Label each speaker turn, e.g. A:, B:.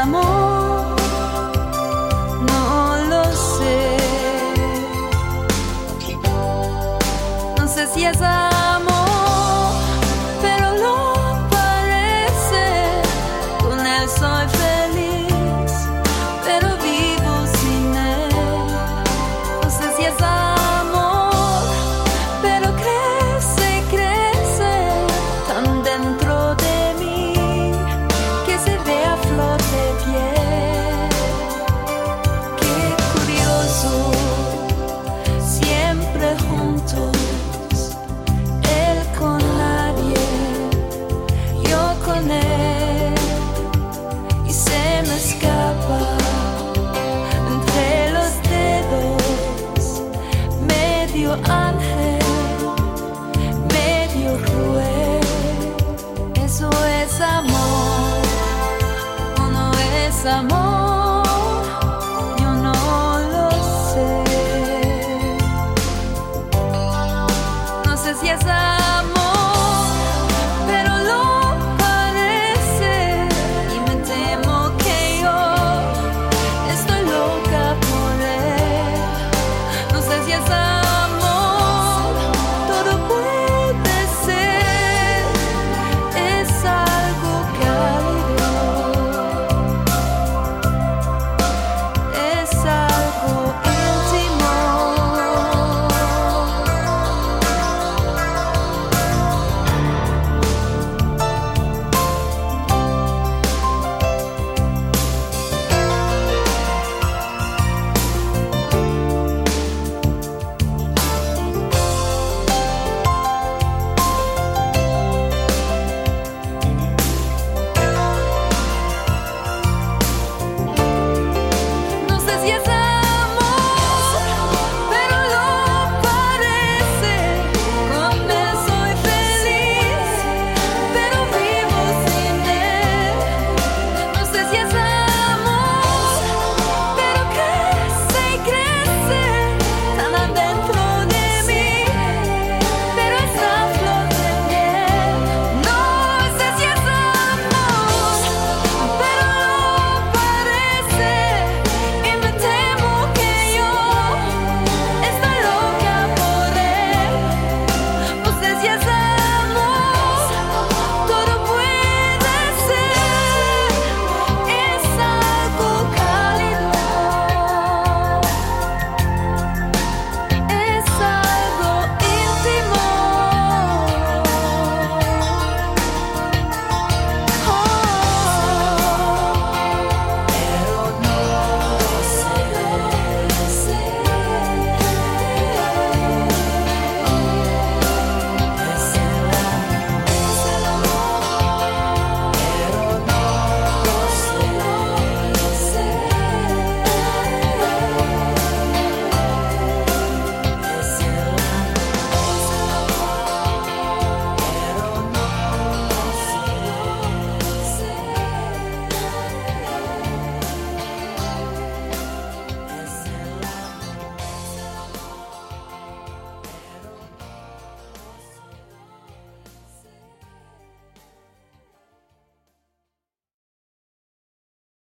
A: amor, amor.